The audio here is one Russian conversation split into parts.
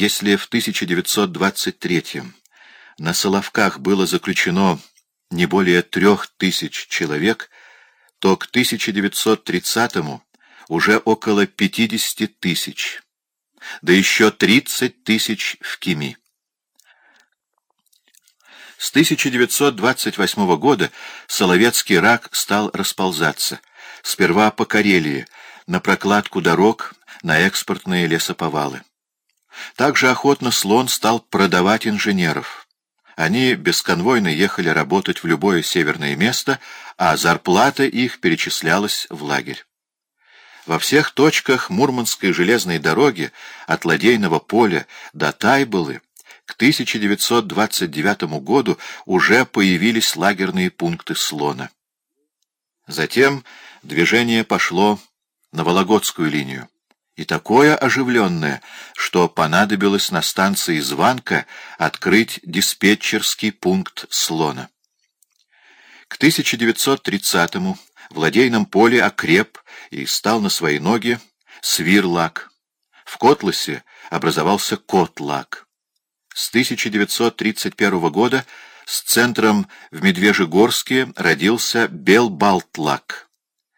Если в 1923 на Соловках было заключено не более трех тысяч человек, то к 1930 уже около 50 тысяч, да еще 30 тысяч в Кими. С 1928 года Соловецкий рак стал расползаться, сперва по Карелии, на прокладку дорог, на экспортные лесоповалы. Также охотно слон стал продавать инженеров. Они бесконвойно ехали работать в любое северное место, а зарплата их перечислялась в лагерь. Во всех точках Мурманской железной дороги от Ладейного поля до Тайбылы к 1929 году уже появились лагерные пункты Слона. Затем движение пошло на Вологодскую линию и такое оживленное, что понадобилось на станции Званка открыть диспетчерский пункт Слона. К 1930-му в ладейном поле окреп и стал на свои ноги Свирлак. В Котласе образовался Котлак. С 1931 года с центром в Медвежьегорске родился Белбалтлак,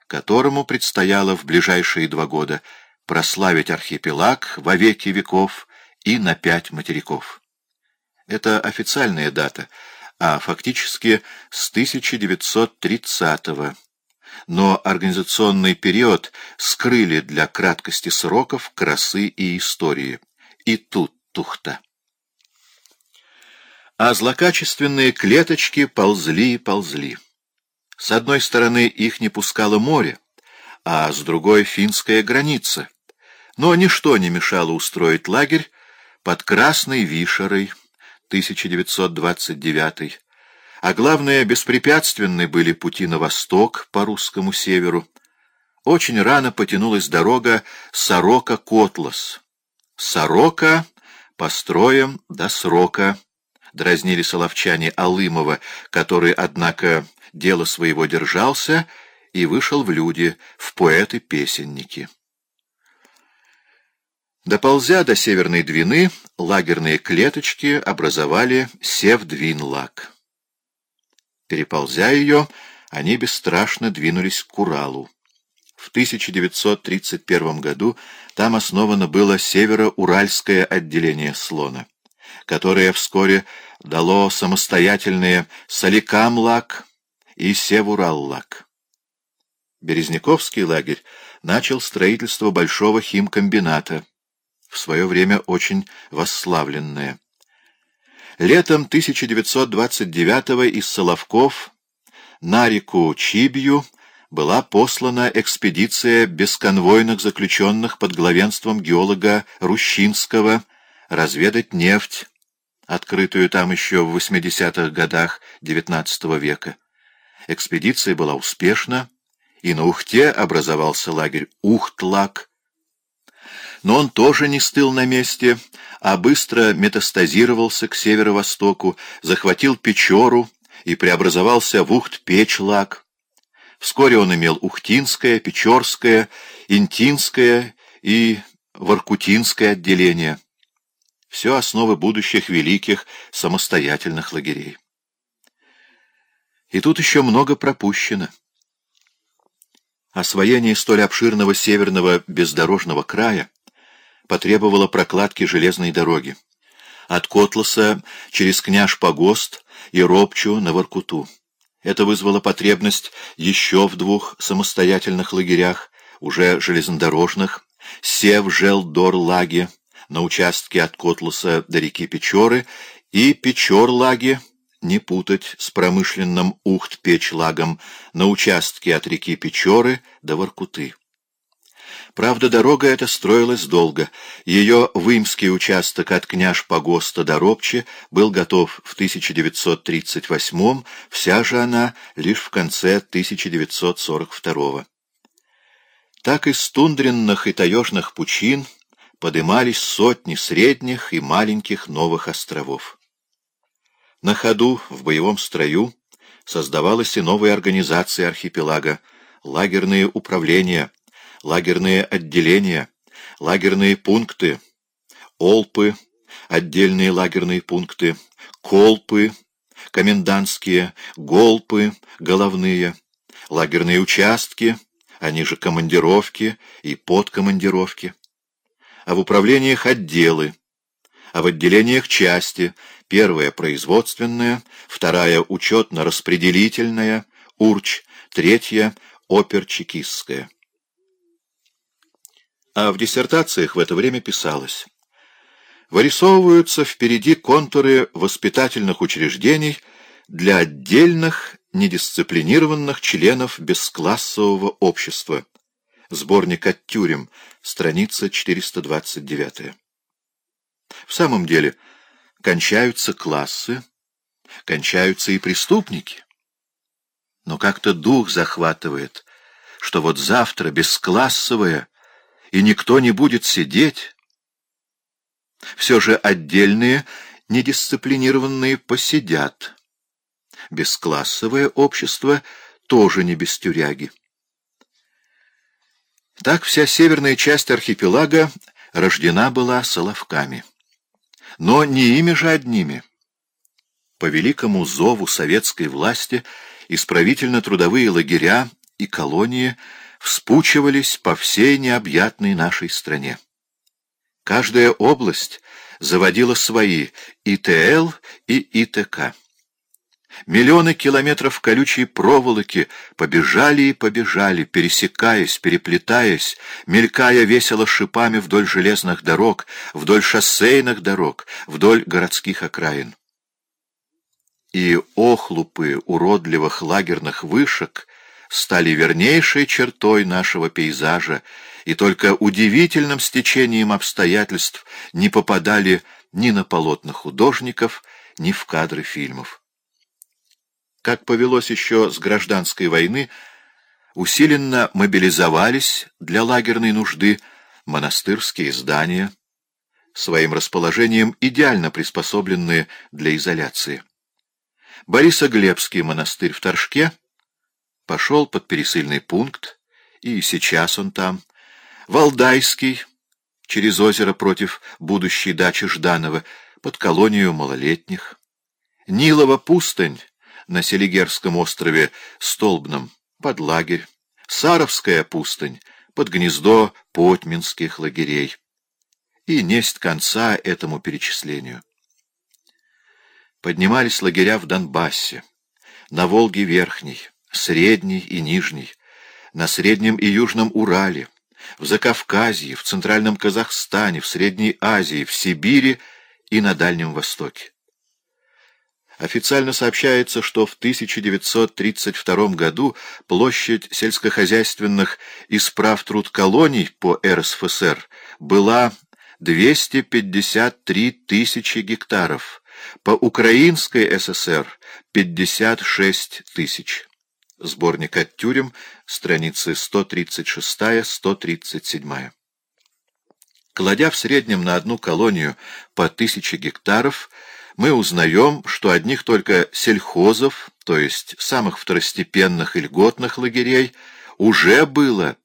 которому предстояло в ближайшие два года прославить архипелаг во веки веков и на пять материков. Это официальная дата, а фактически с 1930 -го. Но организационный период скрыли для краткости сроков, красы и истории. И тут тухта. А злокачественные клеточки ползли и ползли. С одной стороны их не пускало море, а с другой — финская граница. Но ничто не мешало устроить лагерь под Красной Вишерой, 1929 а главное, беспрепятственны были пути на восток по русскому северу. Очень рано потянулась дорога Сорока-Котлас. Сорока построем до срока, дразнили соловчане Алымова, который, однако, дело своего держался и вышел в люди, в поэты-песенники. Доползя до Северной Двины, лагерные клеточки образовали Севдвин-лаг. Переползя ее, они бесстрашно двинулись к Уралу. В 1931 году там основано было Северо-Уральское отделение слона, которое вскоре дало самостоятельные Соликамлак и Севураллак. Березняковский лагерь начал строительство большого химкомбината, в свое время очень восславленное. Летом 1929 из Соловков на реку Чибью была послана экспедиция бесконвойных заключенных под главенством геолога Рущинского разведать нефть, открытую там еще в 80-х годах XIX века. Экспедиция была успешна, и на Ухте образовался лагерь Ухтлак, но он тоже не стыл на месте, а быстро метастазировался к северо-востоку, захватил Печору и преобразовался в Ухт-Печлак. Вскоре он имел Ухтинское, Печорское, Интинское и Воркутинское отделение. Все основы будущих великих самостоятельных лагерей. И тут еще много пропущено. Освоение столь обширного северного бездорожного края потребовала прокладки железной дороги. От Котласа через Княж-Погост и Робчу на Воркуту. Это вызвало потребность еще в двух самостоятельных лагерях, уже железнодорожных, Сев-Жел-Дор-Лаге на участке от Котласа до реки Печоры и Печор-Лаге, не путать с промышленным Ухт-Печ-Лагом, на участке от реки Печоры до Воркуты. Правда, дорога эта строилась долго. Ее вымский участок от Княж-Погоста до Робчи был готов в 1938-м, вся же она лишь в конце 1942-го. Так из тундренных и таежных пучин подымались сотни средних и маленьких новых островов. На ходу, в боевом строю, создавалась и новая организация архипелага, лагерные управления — лагерные отделения, лагерные пункты, Олпы, отдельные лагерные пункты, колпы, комендантские, голпы, головные, лагерные участки, они же командировки и подкомандировки, а в управлениях отделы, а в отделениях части, первая производственная, вторая учетно-распределительная, УРЧ, третья оперчекистская. А в диссертациях в это время писалось вырисовываются впереди контуры воспитательных учреждений для отдельных недисциплинированных членов бесклассового общества. Сборник от тюрем, страница 429. В самом деле, кончаются классы, кончаются и преступники. Но как-то дух захватывает, что вот завтра бесклассовое, и никто не будет сидеть, все же отдельные, недисциплинированные посидят. Бесклассовое общество тоже не без тюряги. Так вся северная часть архипелага рождена была соловками. Но не ими же одними. По великому зову советской власти исправительно-трудовые лагеря и колонии вспучивались по всей необъятной нашей стране. Каждая область заводила свои ИТЛ и ИТК. Миллионы километров колючей проволоки побежали и побежали, пересекаясь, переплетаясь, мелькая весело шипами вдоль железных дорог, вдоль шоссейных дорог, вдоль городских окраин. И охлупы уродливых лагерных вышек стали вернейшей чертой нашего пейзажа, и только удивительным стечением обстоятельств не попадали ни на полотна художников, ни в кадры фильмов. Как повелось еще с гражданской войны, усиленно мобилизовались для лагерной нужды монастырские здания, своим расположением идеально приспособленные для изоляции. Борисоглебский монастырь в Торжке пошел под пересыльный пункт, и сейчас он там, Валдайский, через озеро против будущей дачи Жданова, под колонию малолетних. Нилова пустынь на Селигерском острове Столбном, под лагерь. Саровская пустынь, под гнездо потминских лагерей. И несть конца этому перечислению. Поднимались лагеря в Донбассе, на Волге Верхней, Средней и Нижней, на Среднем и Южном Урале, в Закавказье, в Центральном Казахстане, в Средней Азии, в Сибири и на Дальнем Востоке. Официально сообщается, что в 1932 году площадь сельскохозяйственных исправ труд колоний по РСФСР была 253 тысячи гектаров, по Украинской ССР — 56 тысяч. Сборник от тюрем, страницы 136-137. Кладя в среднем на одну колонию по тысяче гектаров, мы узнаем, что одних только сельхозов, то есть самых второстепенных и льготных лагерей, уже было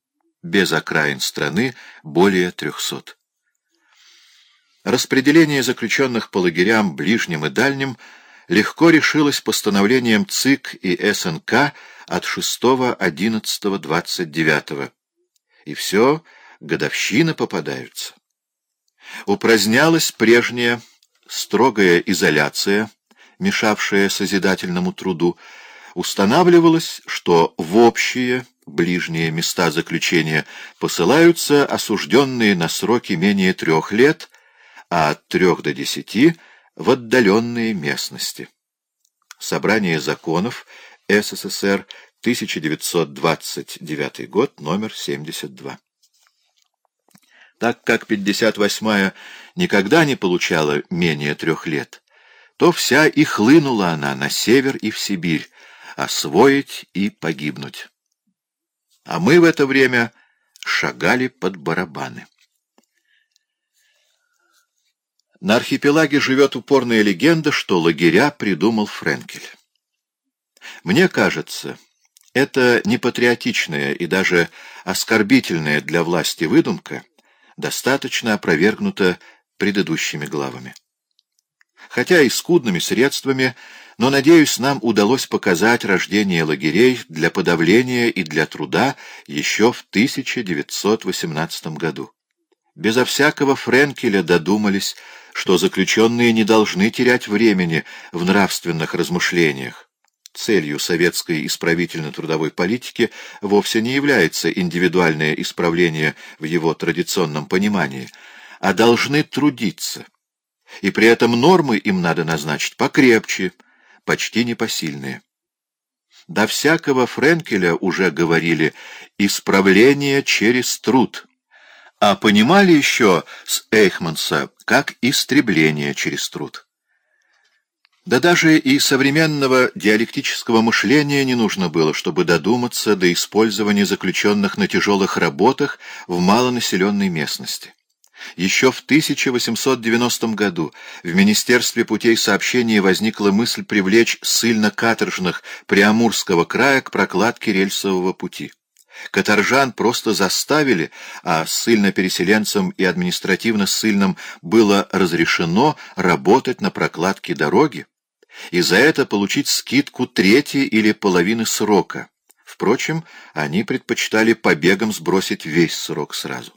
без окраин страны более трехсот. Распределение заключенных по лагерям ближним и дальним легко решилось постановлением ЦИК и СНК от 6.11.29. И все, годовщины попадаются. Упразднялась прежняя строгая изоляция, мешавшая созидательному труду, устанавливалось, что в общие ближние места заключения посылаются осужденные на сроки менее трех лет, а от трех до десяти — в отдаленные местности. Собрание законов СССР, 1929 год, номер 72. Так как 58-я никогда не получала менее трех лет, то вся и хлынула она на север и в Сибирь, освоить и погибнуть. А мы в это время шагали под барабаны. На архипелаге живет упорная легенда, что лагеря придумал Френкель. Мне кажется, это непатриотичная и даже оскорбительная для власти выдумка достаточно опровергнута предыдущими главами. Хотя и скудными средствами, но, надеюсь, нам удалось показать рождение лагерей для подавления и для труда еще в 1918 году. Безо всякого Френкеля додумались, что заключенные не должны терять времени в нравственных размышлениях. Целью советской исправительно-трудовой политики вовсе не является индивидуальное исправление в его традиционном понимании, а должны трудиться. И при этом нормы им надо назначить покрепче, почти непосильные. До всякого Френкеля уже говорили «исправление через труд», а понимали еще с Эйхманса как истребление через труд. Да даже и современного диалектического мышления не нужно было, чтобы додуматься до использования заключенных на тяжелых работах в малонаселенной местности. Еще в 1890 году в Министерстве путей сообщения возникла мысль привлечь ссыльно-каторжных Приамурского края к прокладке рельсового пути. Каторжан просто заставили, а ссыльно-переселенцам и административно-ссыльным было разрешено работать на прокладке дороги, и за это получить скидку трети или половины срока. Впрочем, они предпочитали побегом сбросить весь срок сразу.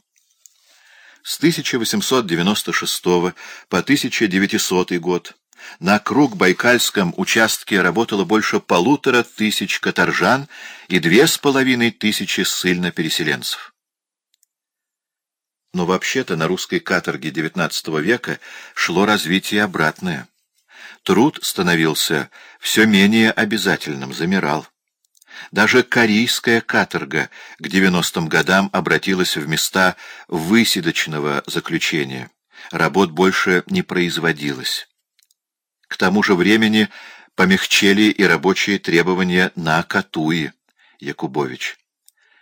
С 1896 по 1900 год на круг Байкальском участке работало больше полутора тысяч каторжан и две с половиной тысячи ссыльно-переселенцев. Но вообще-то на русской каторге XIX века шло развитие обратное. Труд становился все менее обязательным, замирал. Даже корейская каторга к 90-м годам обратилась в места высидочного заключения. Работ больше не производилось. К тому же времени помягчели и рабочие требования на Катуи, Якубович.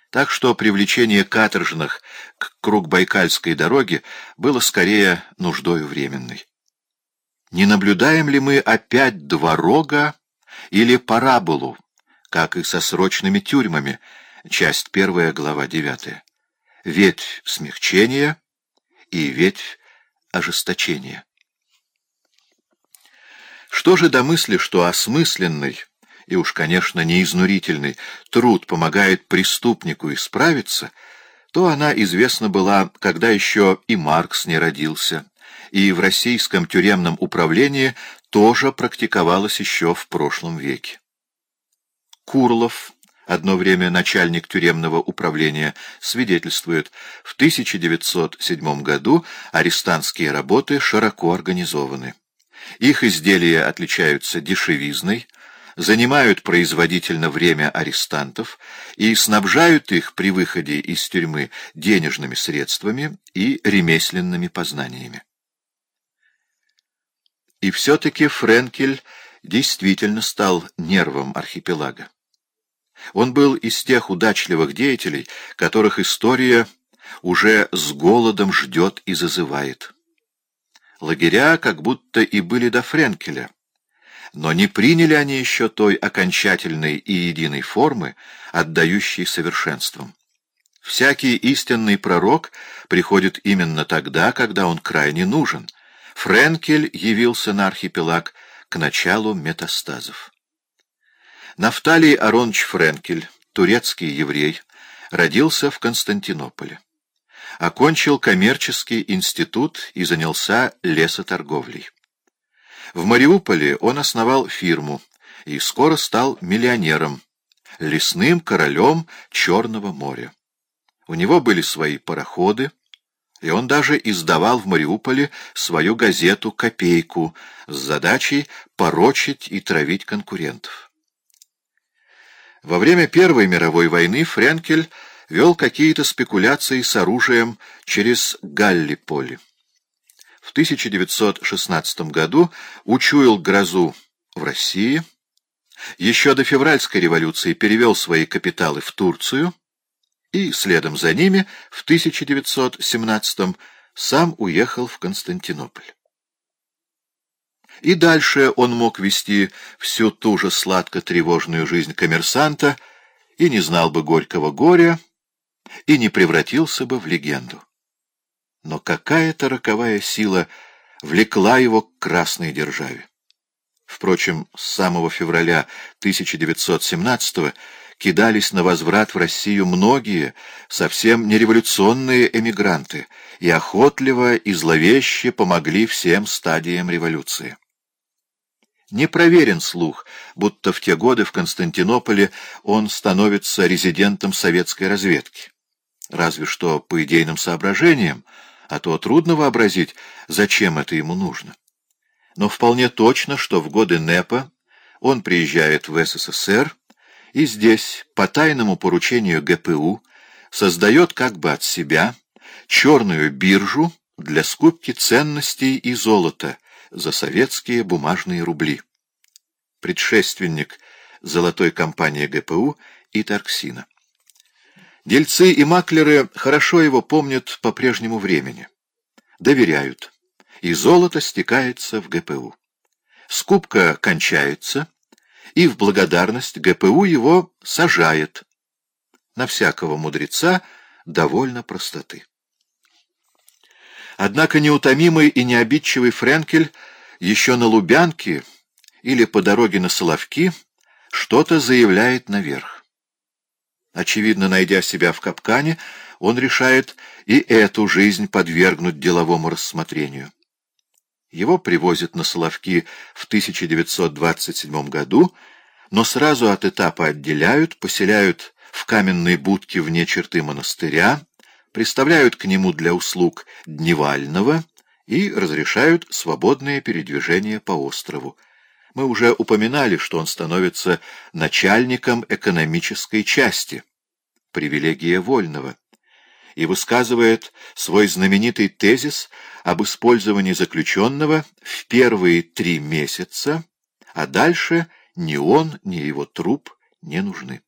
Так что привлечение каторжных к Кругбайкальской дороге было скорее нуждою временной. Не наблюдаем ли мы опять дворога или параболу, как и со срочными тюрьмами, часть первая, глава девятая? Ветвь смягчения и ветвь ожесточения. Что же до мысли, что осмысленный и уж, конечно, неизнурительный труд помогает преступнику исправиться, то она известна была, когда еще и Маркс не родился, и в российском тюремном управлении тоже практиковалась еще в прошлом веке. Курлов, одно время начальник тюремного управления, свидетельствует, в 1907 году арестантские работы широко организованы. Их изделия отличаются дешевизной, занимают производительно время арестантов и снабжают их при выходе из тюрьмы денежными средствами и ремесленными познаниями. И все-таки Френкель действительно стал нервом архипелага. Он был из тех удачливых деятелей, которых история уже с голодом ждет и зазывает. Лагеря как будто и были до Френкеля. Но не приняли они еще той окончательной и единой формы, отдающей совершенством. Всякий истинный пророк приходит именно тогда, когда он крайне нужен. Френкель явился на архипелаг к началу метастазов. Нафталий Аронович Френкель, турецкий еврей, родился в Константинополе окончил коммерческий институт и занялся лесоторговлей. В Мариуполе он основал фирму и скоро стал миллионером, лесным королем Черного моря. У него были свои пароходы, и он даже издавал в Мариуполе свою газету «Копейку» с задачей порочить и травить конкурентов. Во время Первой мировой войны Френкель вел какие-то спекуляции с оружием через Галлиполи. В 1916 году учуял грозу в России, еще до февральской революции перевел свои капиталы в Турцию и, следом за ними, в 1917 сам уехал в Константинополь. И дальше он мог вести всю ту же сладко-тревожную жизнь коммерсанта и не знал бы горького горя, и не превратился бы в легенду. Но какая-то роковая сила влекла его к красной державе. Впрочем, с самого февраля 1917 кидались на возврат в Россию многие, совсем не революционные эмигранты, и охотливо и зловеще помогли всем стадиям революции. Не проверен слух, будто в те годы в Константинополе он становится резидентом советской разведки. Разве что по идейным соображениям, а то трудно вообразить, зачем это ему нужно. Но вполне точно, что в годы НЭПа он приезжает в СССР и здесь, по тайному поручению ГПУ, создает как бы от себя черную биржу для скупки ценностей и золота за советские бумажные рубли. Предшественник золотой компании ГПУ и Торксина. Дельцы и маклеры хорошо его помнят по прежнему времени. Доверяют. И золото стекается в ГПУ. Скупка кончается, и в благодарность ГПУ его сажает. На всякого мудреца довольно простоты. Однако неутомимый и необидчивый Френкель еще на Лубянке или по дороге на Соловки что-то заявляет наверх. Очевидно, найдя себя в капкане, он решает и эту жизнь подвергнуть деловому рассмотрению. Его привозят на Соловки в 1927 году, но сразу от этапа отделяют, поселяют в каменной будке вне черты монастыря, представляют к нему для услуг дневального и разрешают свободное передвижение по острову. Мы уже упоминали, что он становится начальником экономической части, привилегия вольного, и высказывает свой знаменитый тезис об использовании заключенного в первые три месяца, а дальше ни он, ни его труп не нужны.